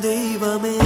ദൈവമേ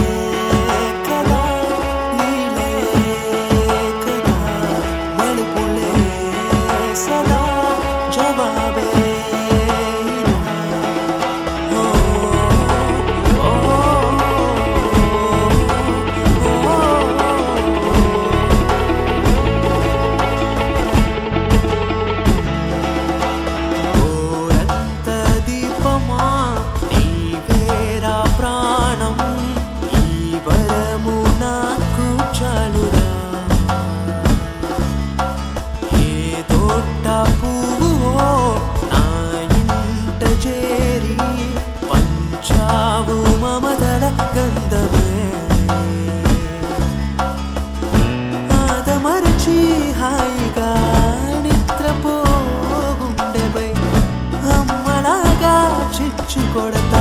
chocolate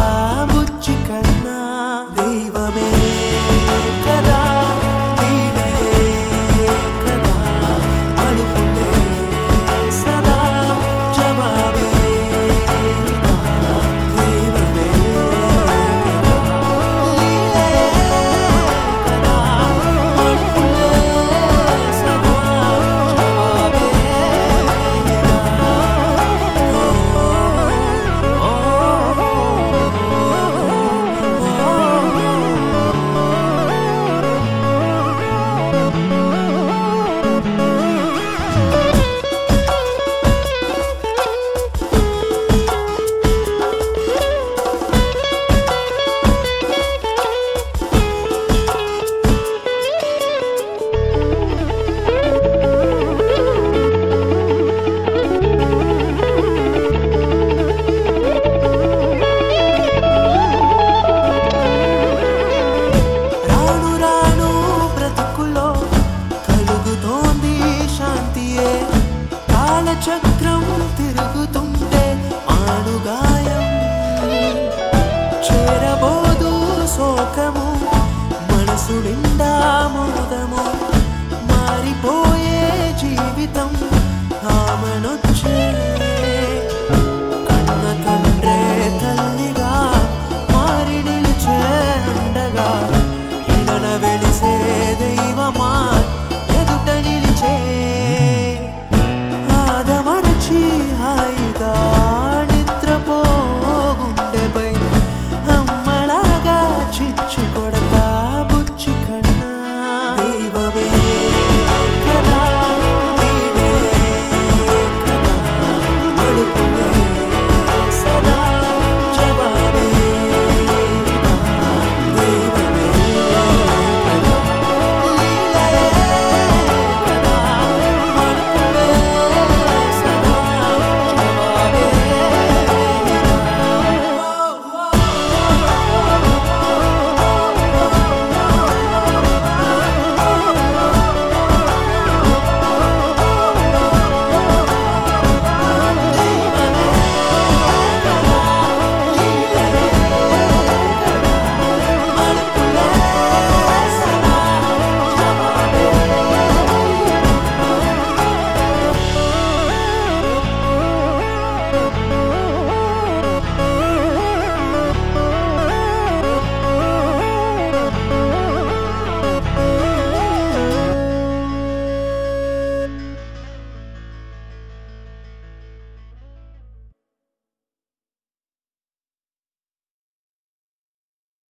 చక్రం తిరుగు